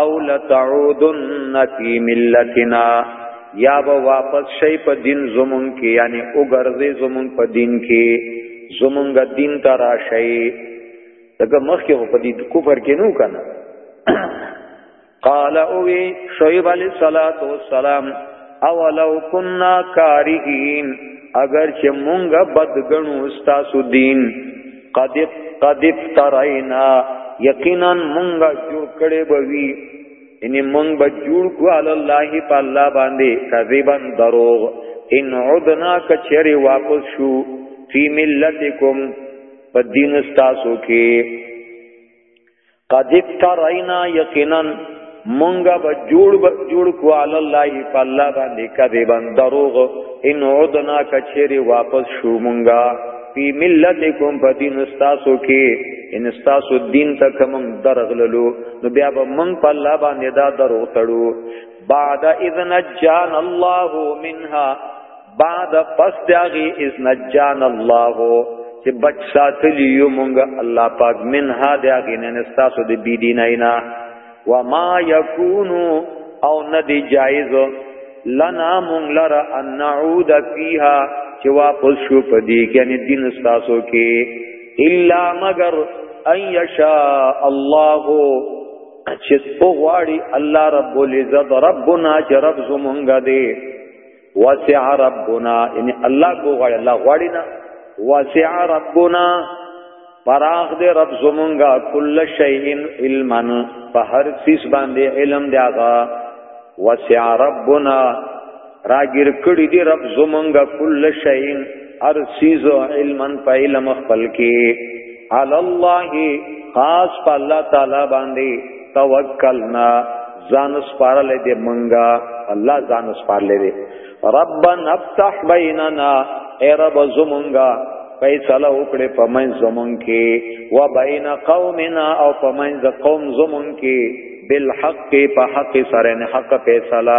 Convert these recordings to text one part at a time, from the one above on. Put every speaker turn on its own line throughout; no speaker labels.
او لتعودن فی ملتنا یا به واپس شي په دین زمون کې یعنی وګرځي زمون په دین کې زمونږ دین ته راشي دغه مخکې په دې کفر کې نو کنه قال او شعیب علی صلوات و سلام اولو کنا کارهین اگر چې مونږه بدګنو استاسو دین قد قد افترینا یقینا مونږه جوړ کړي بوي ان مونږ به جوړ کو علی الله په الله باندې کذبن دروغ ان عدنا کچری واپس شو فی ملتکم په دین استاسو کې قد افترینا یقینا مونږه به جوړ به جوړ کو علی الله په الله باندې کذبا دروغ ان عدنا کچری واپس شو مونږه فی ملتکم بدین استاسو کې ان استاسو دین ته کوم درغللو نو بیا به مونږ په الله باندې دا دروغ تړو بعد اذن جان الله منها بعد پس داغي اذ نجان الله چې بچ ساتلی یو مونږ الله پاک منها داغي نه نستاسو د بی دینینا وما یکون او ندی جایز لنا مونږ لرا ان نعود فیها چې واپس شو پدی کې یعنی دین استاسو کې الا مگر ان یشاء الله چې په غواړي الله رب العزت ربنا چې رب زمونږ دی وسع ربنا ان الله کو غړ الله غړی نه وسع ربنا پراخ دې رب زمونږه کل شیء علما په هر څه باندې علم دی هغه وسع ربنا راګر کړي دې رب زمونږه کل شیء هر څه علما په علم خپل کې علی الله خاص په الله تعالی باندې توکلنا ځان سپارل دې منګه الله ځان سپارل دې ربنا افتح بیننا اے رب زمونږه فیصله وکړي په من زمون کې و بین قومنا او په من ز قوم زمون کې بالحق په حق سره نه حق فیصله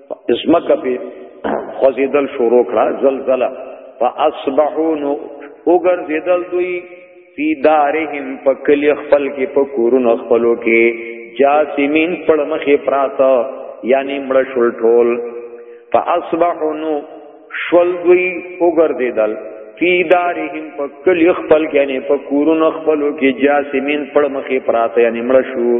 اسمکه په خوځیدل شروع کړه زلزلہ فاصبحوا نو وګرځیدل دوی فی دارهم په کلی خپل کې په کورونو خپلو کې جاسمین پړ مخې پراته یعنی مړ شول ټول فاصبحوا نو شول دوی وګرځیدل فی دارهم په کلی خپل کې یعنی په کورونو خپلو کې جاسمین پړ مخې پراته یعنی مړ شو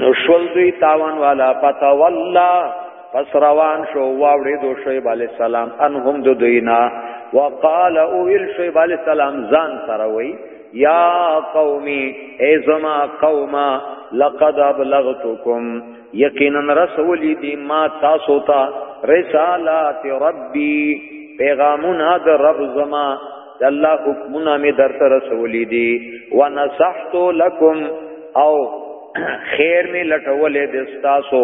نو شول دوی تاوان والا پتا والله پس روان شو واوړې دو شعیب علی السلام انهم دو دوینا وقال او ویل شعیب علی السلام ځان سره وی یا قومی ای زما قوما لقد ابلغتکم یقینا رسولی دی ما تاسو ته رسالات ربی پیغامونه د رب زما د الله حکمونه می درته رسولې دي ونصحت لكم او خیر می لټولې د استاسو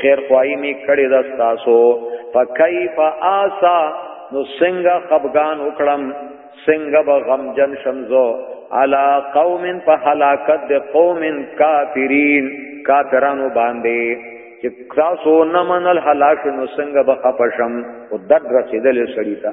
خیر خوای می کړې د استاسو فکیف آسا نو څنګه خفغان وکړم څنګه به غم جن شمزو علا قوم په هلاکت د قوم کافرین کافرانو باندې چې تاسو نه منل هلاک نو څنګه به خپشم او دد رسیدل سړی ته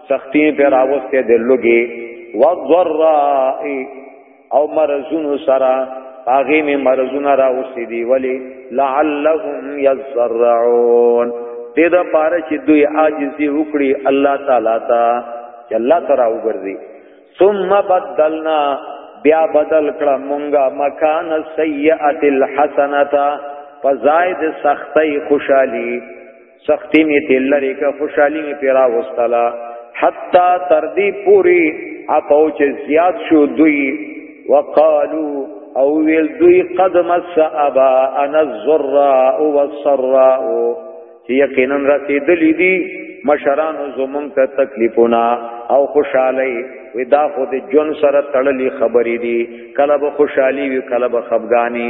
سختی په راوسته د لوګي وضراء او مرزونو سرا هغه می مرزونه راوسته دی ولی لعلهم یذرعون دې دا پاره چې دوی عاجزي وکړي الله تعالی ته چې الله تعالی وګرځي ثم بدلنا بیا بدل کړه مونږه مکان سیئه الحسنه فزائد سختی خوشحالی سختی می تل لري که خوشحالي می پیرا وستلا حتا تر دې پوری اپو چې زیات شو دوی وقالو او ویل دوی قد مس ابا انا الزراء والسراء چې یقینا رسیدلی دي مشران زمون ته تکلیفونه او خوشحالي وې دا خو د جون سره تړلې خبرې دي کله به خوشحالي وي کله به خفګانی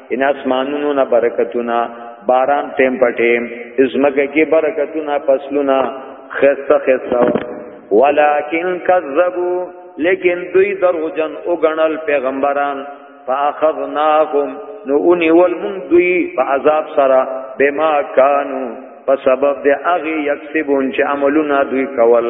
ان اسمانونو نه برکتونه باران ټیم په ټیم ازمکه کې برکتونه فصلونه خسته خسته ولکن کذبوا لیکن دوی دروجن او غنل پیغمبران فاخذناهم نو اونی ول مون دوی په عذاب سره بما کانو په سبب د اغه یکسبون چې عملونه دوی کول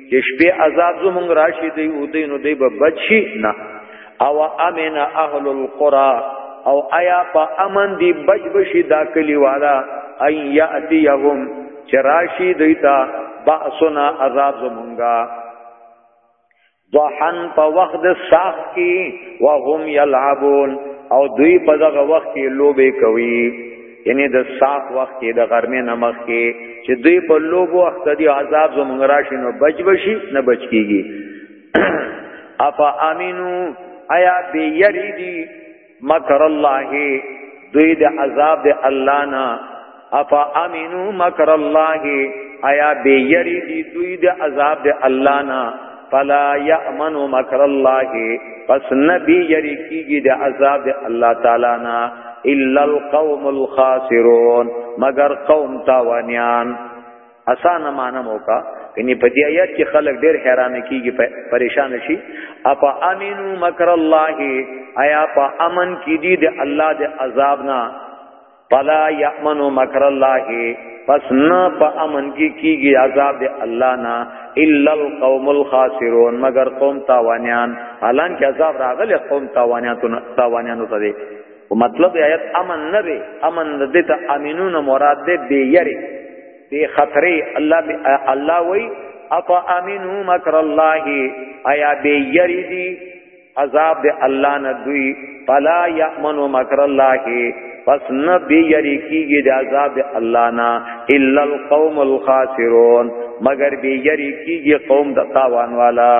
چې شپې عذاب زمونږ راشي دی او دی نو دی به بچي نه او امن اهل القرى او آیا په امن دی بچ بشي دا کلی والا اي ياتيهم چې راشي دیتا باسنا عذاب زمونږه ضحن په وخت د ساخ کې وهم يلعبون او دوی په دغه وخت کې لوبې کوي یعنی د صاف وخت کې د غرمې نمخ کې چې دوی په لوګو وخت دی عذاب زمونږ راشي نو بچ بشي نه بچ کیږي افا امینو آیا بی یری دی مکر الله دوی د عذاب د الله نه افا امینو مکر الله آیا بی یری دی دوی د عذاب د الله نه فلا یامن مکر الله پس نبی یری کیږي د عذاب الله تعالی نه الا القوم الخاسرون مگر قوم تاوانیان اسانه معنی موکا یعنی په دې آیات کې خلک ډېر حیران کیږي پریشان شي اپا امینو مکر الله آیا په امن کې دي د الله د عذاب نه فلا یامن مکر الله پس نه په امن کې کیږي عذاب د الله نه الا القوم الخاسرون مگر قوم تاوانیان حالان کې عذاب راغلی قوم تاوانیان تاوانیان ته دی او مطلب آیت امن نه دی امن د دې ته امنون مراد دی بے یری بے خطرې الله بی الله وای اف امنو مکر الله آیا بے یری دی عذاب د الله نه دوی فلا یامن مکر الله پس نه به یری کیږي د عذاب د الله نه الا القوم الخاسرون مگر به یری کیږي قوم د تاوان والا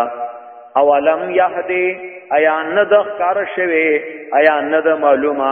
اولم یهدی ایا نه د کار شوی ایا نه د معلومه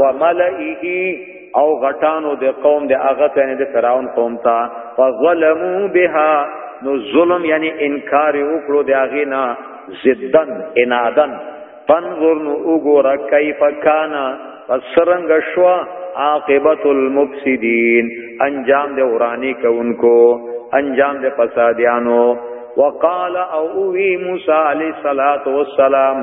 وملئه او غټانو د قوم د هغه ته د فرعون قوم ته فظلموا بها نو ظلم یعنی انکار وکړو د هغه نه زدن انادن فنظر نو وګوره کیف کان پسرنګ شو عاقبت المفسدين انجام د اورانی کوونکو انجام د فسادیانو وقال او وی موسی علیہ الصلوۃ والسلام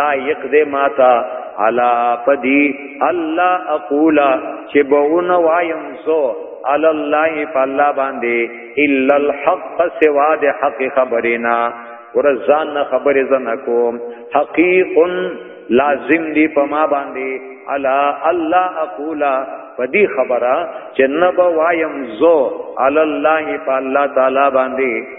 لا یقد ماتا علا پدی الله اقولا چې بهونه وایم سو علی الله فالله باندې الا الحق سوا د حق خبرینا ورزان خبر زنه کوم حقیق لازم دی په ما باندې الا الله اقولا پدی خبره چې نبا وایم زو علی الله فالله تعالی باندې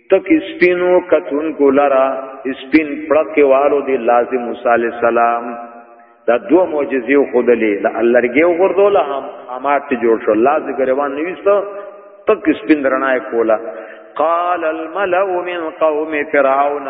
تک سپینو کتون کو لرا سپین پړک والو دی لازم موسی علی السلام دا دو معجزې خودلې لا لرګي وګردول هم امات جوړ شو لازم غریوان نوښته تک سپین درنای کولا قال الملأ من قوم فرعون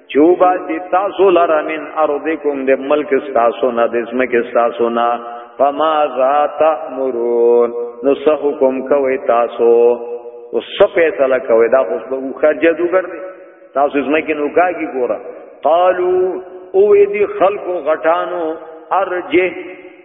چوبا سی تاسو لرا من ارضکم د ملک تاسو نه د اسمه کې تاسو نه فما ذا تأمرون نو سه حکم کوي تاسو او سه فیصله کوي دا اوس به خر جادو کړ تاسو اسمه کې نو کاږي ګورا قالو او دې خلکو غټانو ارجه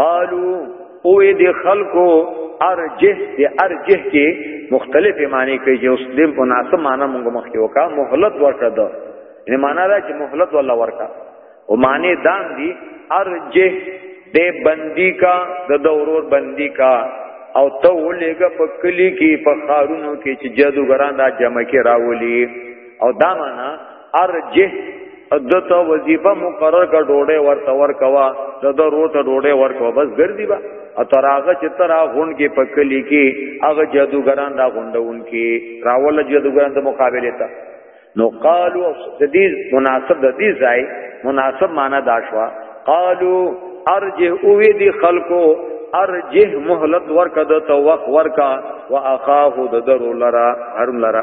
قالو او دې خلکو ارجه دې ارجه کې مختلف معنی کوي چې اوس دې په ناسه معنی موږ مخ کې وکا مهلت ورکړه دا یعنی معنی دا چې مهلت ولا ورکا او معنی دام دي ارجه دې بندي کا د دورور بندي کا او ته ولېګه په کلی کې په خارونو کې چې جادوګران دا جمع کې راولي او دا معنی ارجه دته وظیفه مقرر کا ډوډۍ ورته ورکوا د درو ته ډوډۍ ورکوا بس ګرځي با اتراغه چې ترا غون کې پکلی کې هغه جادوګران را غونډون کې راول جادوګران د مقابله ته نو قالو د دې مناسب د دې ځای مناسب معنا دا شوا قالو ارجه او دې خلکو ارجه مهلت ورکا د توق ورکا واخاه د درو لرا هرم لرا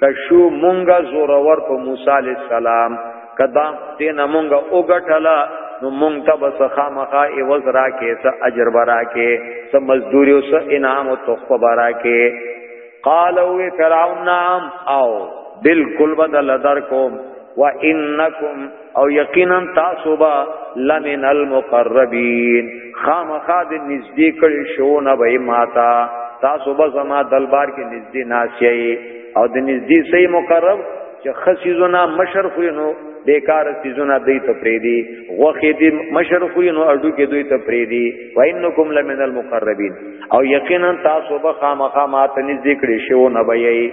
کشو مونږه زورور په موسی علی السلام کدا دین مونږه اوګټلا نو مونږ ته بس خامخا ایوز را کې څه اجر برا کې څه مزدوری او څه انعام او تخفه برا کې قالو فرعون نام او بالکل بدل درکم وانکم او یقینا تاسو با لمن المقربین خامخا د نږدې کړي شو نه وای ماتا تاسو به زما دلبار کې نږدې ناشي او د نږدې سي مقرب چې خسیزونه مشر خوینو بیکار سیزونه دوی ته پری دي غوخې دي مشر خوینو اډو کې دوی ته پری دي وانکم لمن المقربین او یقینا تاسو به خامخا ماته نږدې کړي شو نه وای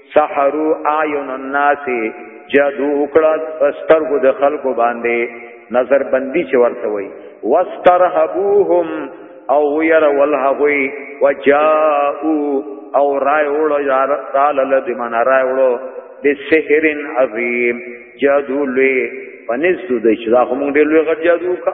سحرو اعین الناس جادو وکړه سترګو د خلکو باندې نظر بندي چې ورته وي واسترهبوهم او ير ولهوي وجاءو او رای وړو یار قال الذي من رای وړو بسحر عظیم جادو لوی پنځ د چې دا هم ډېر لوی غټ جادو کا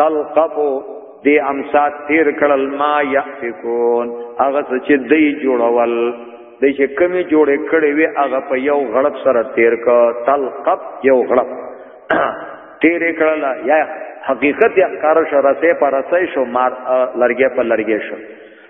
تلقفو دی امسات تیر کړل ما یافکون هغه چې دی جوړول دی چې کمی جوړې کړې وي هغه په یو غړپ سره تیر کا تلقف یو غړپ تیر کړل یا حقیقت یا کار شو رسې پر رسې شو مار لرګې پر لرګې شو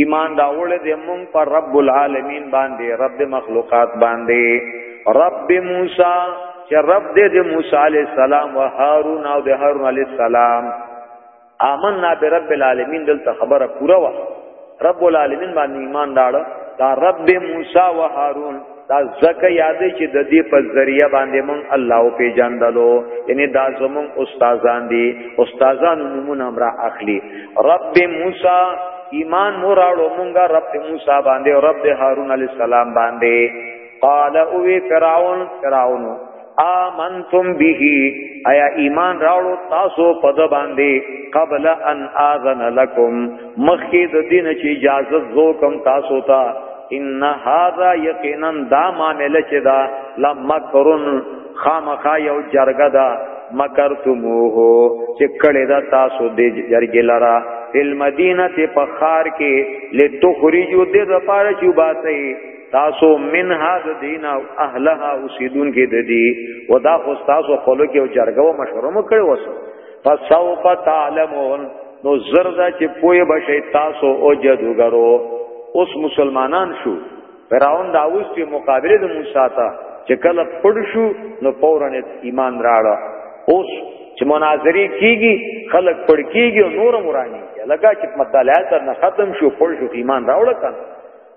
ایمان راوړل دې مونږ پر رب العالمین باندې رب د مخلوقات باندې رب موسی چې رب دې د موسی علی السلام او هارون او د هارون علی السلام آمنا برب العالمین دلته خبره پوره وا رب العالمین باندې ایمان راړ دا رب موسی او هارون دا زکه یادې چې د دې په ذریعہ باندې مون الله او پیجاندلو یعنی دا زمون استادان دي استادان نمونه امر اخلي رب موسی ایمان مو راړو مونږه رب موسی باندې او رب هارون علی السلام باندې قال او فرعون فرعون آمنتم به ایا ایمان راوړو تاسو په د باندې قبل ان اذن لكم مخکې د دین چې اجازه زو کوم تاسو ته ان هاذا یقینا دا معاملې چې دا لمکرن خامخا یو جرګه دا مکرتموه چې کړه دا تاسو دې جرګې لرا فل مدینه په خار کې لتخرجوا دې د پاره چې باسي تاسو منها د دین او اهلها اوسیدون کې د دې و دا خو تاسو خپل کې او جرګو مشوره مو کړو وسو فسوف تعلمون نو زردا چې پوی بشي تاسو او جادوګرو اوس مسلمانان شو فرعون دا اوس په مقابله د موسی ته چې کله پړ شو نو فورا ایمان راړه اوس چې مناظری کیږي خلک پړ کیږي او نور مرانی لګا چې مطالعه تر نه ختم شو پړ شو ایمان راوړل کنه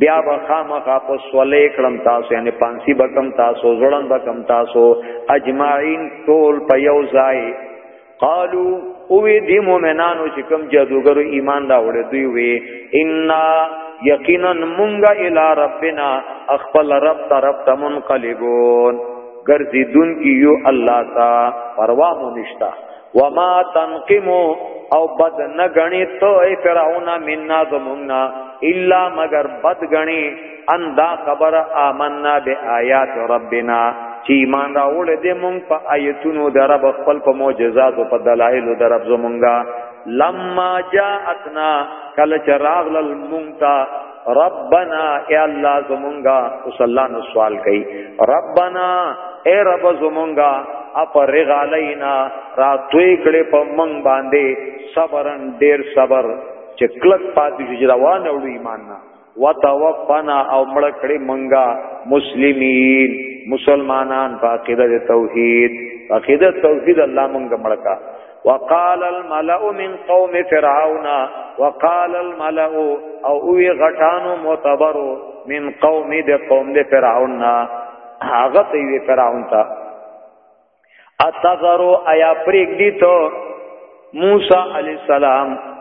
بیا به خامخا په سولې کړم تاسو یعنی پانسی بکم تاسو زړن بکم تاسو اجمعین ټول په یو ځای قالو او دی مومنانو چې کوم جادوګرو ایمان دا وړي دوی وی ان یقینا مونږه الی ربنا اخفل رب طرف تمن قلبون ګرځیدون کیو الله تا پروا مو نشتا وما تنقمو او بد نه غنی تو ای فرعون مننا زموننا الا مگر بد غنی اندا خبر آمنا بیاات ربنا چې ایمان راوړ دې مونږ په آیتونو د رب خپل په معجزات او په دلایل د رب زمونږه لما جاءتنا کل چراغ للمونتا ربنا اے الله زمونږه اوس الله نو سوال کوي ربنا اے رب زمونږه اپ رغالینا را توی کړي په من باندې صبرن ډیر صبر چې کلک پاتې شي روان وړو ایمان نه وتوفنا او مړ کړي منګه مسلمین مسلمانان په عقیده توحید عقیده توحید الله منګه مړ کا وقال الملأ من قوم فرعون وقال الملأ او وی غټانو معتبرو من قوم د قوم د فرعون هغه ته وی فرعون ته اتذرو ایا پریګ دی ته موسی علی السلام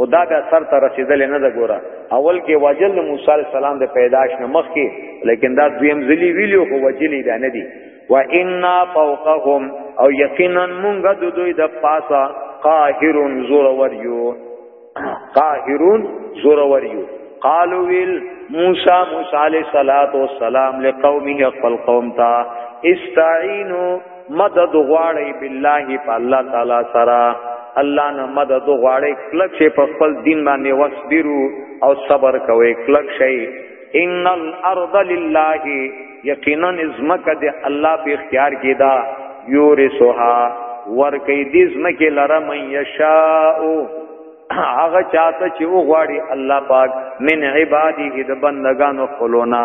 او دا بیا سر ته رسیدل نه ده ګوره اول کې وجل موسی علی السلام د پیدائش نه مخ کې لیکن دا دویم ځلی ویلو خو وجلی دا نه دی و انا فوقهم او یقینا مونږ د دوی د پاسه قاهرون زور وریو قاهرون زور وریو قالو ویل موسی موسی علیہ الصلات والسلام لقومه خپل قوم ته استعینوا مدد غواړی بالله په الله تعالی سره الله نه مدد غواړی کلک شي په خپل دین باندې وسبرو او صبر کوي کلک شي ان الارض لله یقینا ازمکه د الله په اختیار کې دا یورثها ور کوي د ازمکه لره من یشاء هغه چاته چې و غواړي الله پاک من عباده د بندگانو خلونا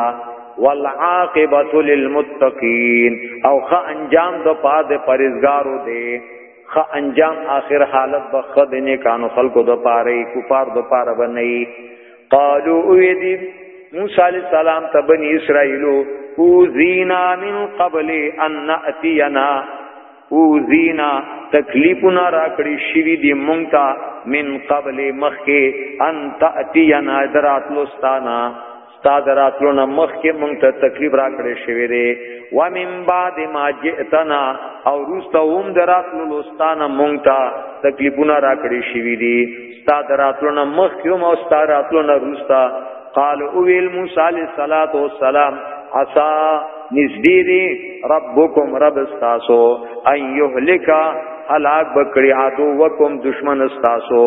والعاقبت للمتقین او خ انجام د پاد پرزګارو دی خ انجام آخر حالت به خد نه کانو خلقو د پاره کفار د پاره بنئي قالو ویدی موسی علی السلام ته بنی اسرائیلو او زینا من قبل ان ناتینا او زینا تکلیفنا را کړی شوی دی مونږ ته من قبل مخکې ان تاتینا درات لستانا تا دراتلو نه مخکې مونږ ته تکلیف را کړی شوی دی و من بعد ما جئتنا او روسته هم دراتلو لستانا مونږ ته تکلیفونه را کړی شوی دی تا دراتلو نه مخ کیو ما استا راتلو نه روستا قال او ویل موسی علیہ الصلات والسلام عسا نزدی دی ربکم رب استاسو ان یهلکا هلاک بکړی عدو وکم دشمن استاسو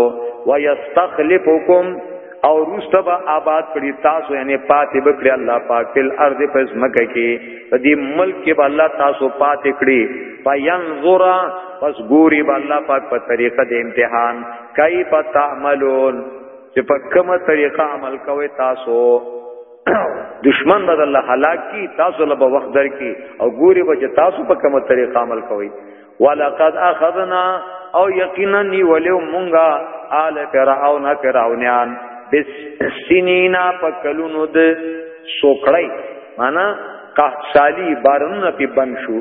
ویستخلفکم او روسته به آباد کړی تاسو یعنی پاتې بکړي الله پاک تل ارض په زمکه کې په دې ملک کې به الله تاسو پاتې کړی پاینظر پس ګوري به الله پاک په طریقه د امتحان کیف تعملون چې په کومه طریقه عمل کوي تاسو دشمن بدل الله هلاک کی تاسو له وخت در کی او ګوري به چې تاسو په کومه طریقه عمل کوي ولقد اخذنا او یقینا نی ولیو مونږه آل فرعون فرعونیان بسنینا په کلونو د سوکړی معنا قحط سالی بارنه په بن شو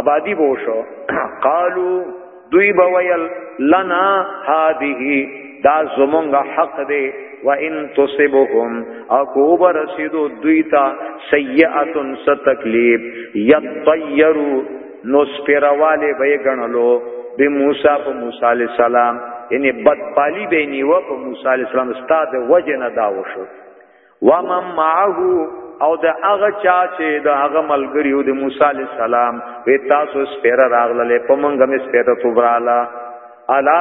آبادی بو شو قالو دوی بویل لنا هذه دا زمونږ حق دی و ان تصبهم اكوب رسیدو دوی تا سیئه ستکلیف یطیروا نو سپیرواله به غنلو به موسی په موسی علی السلام یعنی بدپالی به نیو په موسی علی السلام استاد وجه نه دا وشو ومن معه او د هغه چا چې د هغه ملګریو د موسی علی السلام وی تاسو سپیره راغله په مونږه مې سپیره توبراله الا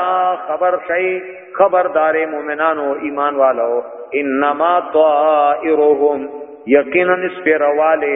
خبر شي خبردار مؤمنانو ایمان والو انما طائرهم یقینا سپیرواله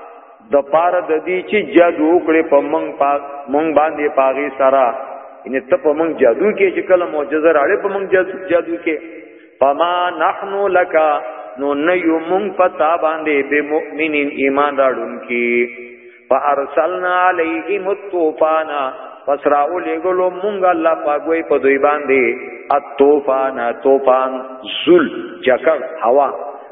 د پار د دې چې جادو کړې په مونږ پاک مونږ باندې پاغي سرا ان ته په مونږ جادو کې چې کله معجزه راړې په مونږ جادو جادو کې پما نحنو لك نو نه یو مونږ پتا باندې به مؤمنین ایمان راړون کې فارسلنا علیهم الطوفان پس راو لګلو مونږ الله پاګوي په دوی باندې الطوفان طوفان زل چکر هوا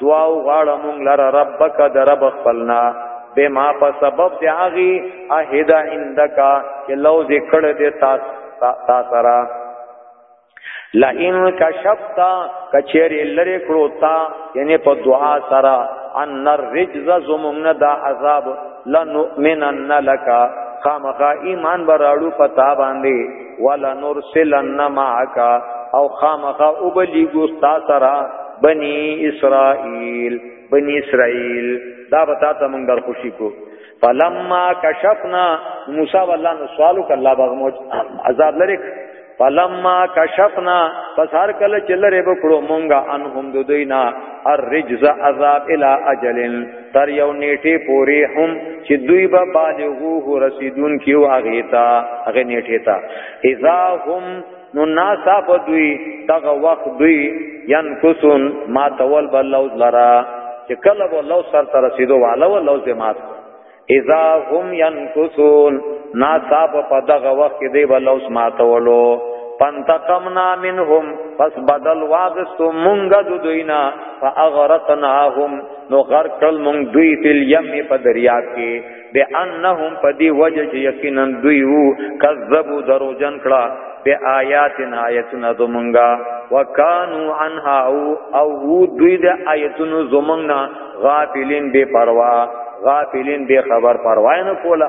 دعا غواړه مونږ لره ربک در رب خپلنا بما په سبب دی هغه اهدا عندك چې لو ذکر دې تا سره لئن کشفتا کچری لری کړو تا یعنی په دعا سره ان الرجز زمون دا عذاب لنؤمنن لك خامخا ایمان براړو پتا باندې ولا نرسلن معك او خامخ او بلی ګستا سرا بنی اسرائیل بنی اسرائیل دا بتا ته مونږ در خوشی کو فلما کشفنا موسی والله نو سوالو ک الله باغ موج عذاب لري فلما کشفنا پس هر کله چې لره بکړو مونږه انهم دوینا الرجز عذاب الى اجل تر یو نیټه پوری هم چې دوی به بالغوه رسیدون کیو هغه تا هغه نیټه تا اذا هم نو ناسا په دوی دغه وخت دوی ينقصون ما تول بل لوز لرا چې کله به لوز سر ته رسیدو والا و لوز مات اذا هم ينقصون ناسا په دغه وخت کې دی بل لوز ماتولو فانتقمنا منهم پس بدل واغستو مونږ د دوینا فاغرقناهم نو غرق کړل مونږ دوی فل یم په دریاب کې به انهم په دی وجه چې یقینا دوی وو کذبو دروجن کړه به آیاتنا آیتنا زمونږه وکانو عنها او او دوی د آیتونو زمونږه غافلین بے پروا غافلین بے خبر پروا نه کوله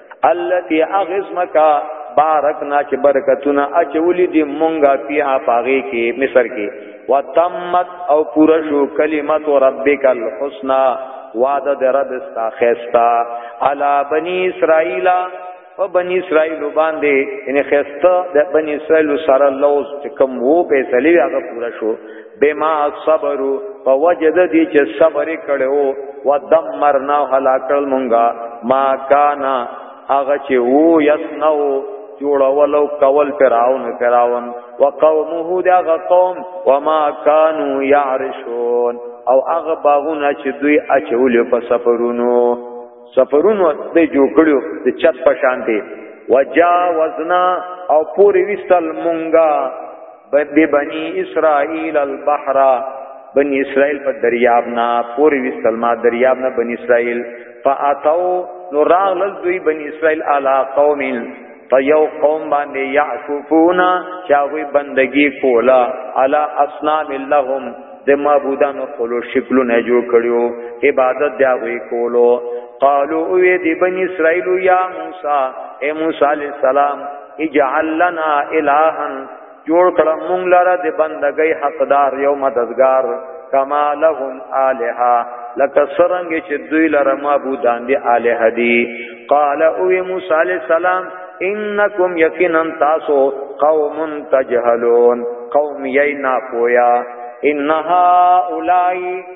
التي اغزمک بارکنا چې برکتونه اچولې دي مونږه پیه پاغي کې مصر کې وتمت او پورا شو کلمت ربک الحسنا وعده د رب استا خيستا علا بني اسرائيل او بني اسرائيل باندې ان خيستا د بني اسرائيل سره لوز کوم وو په سلیو هغه پورا شو بما صبرو په وجد دي چې صبر کړو و دمرنا هلاکل مونږه ما کانا هغه چې وو یسنو جوړولو کول فراون فراون وقومه دغه قوم وما كانوا يعرشون او هغه باغونه چې دوی اچول په سفرونو سفرونو د جوړکړو د چت په شان دي وجاوزنا او پوری وستل مونږه ببنی اسرائیل البحر بنی اسرائیل په دریاب نه پوری وستل ما دریاب نه بنی اسرائیل فاتو نو راغل دوی بنی اسرائیل علی قوم فیو قوم باندې یعکفونا چاوی بندگی کولا علی اصنام لهم د معبودانو خپل شکلونه جوړ کړیو عبادت دی وی کولو قالو وی دی بنی اسرائیل یا موسی اے موسی علیہ السلام اجعل لنا الها جوړ کړه مونږ لره د بندګۍ حقدار یو مددگار کما لهم الها لکه سرنګ چې دوی لره معبودان دي الها دي قال او موسی علی السلام انکم یقینا تاسو قوم تجهلون قوم یینا پویا ان هؤلاء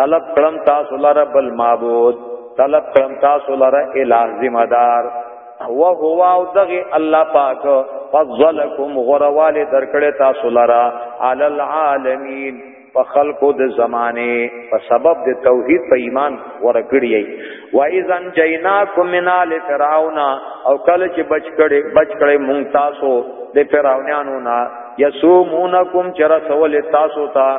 طلب کړم تاسو لره بل معبود طلب کړم تاسو لره الہ ذمہ دار و هو او دغه الله پاک فضلکم غرواله درکړه تاسو لرا علی العالمین په خلقو د زمانه په سبب د توحید په ایمان ورکړی و اذن جیناکم من آل فرعون او کله چې بچ کړي بچ کړي مونږ تاسو د فرعونانو نه یسومونکم چر سوال تاسو ته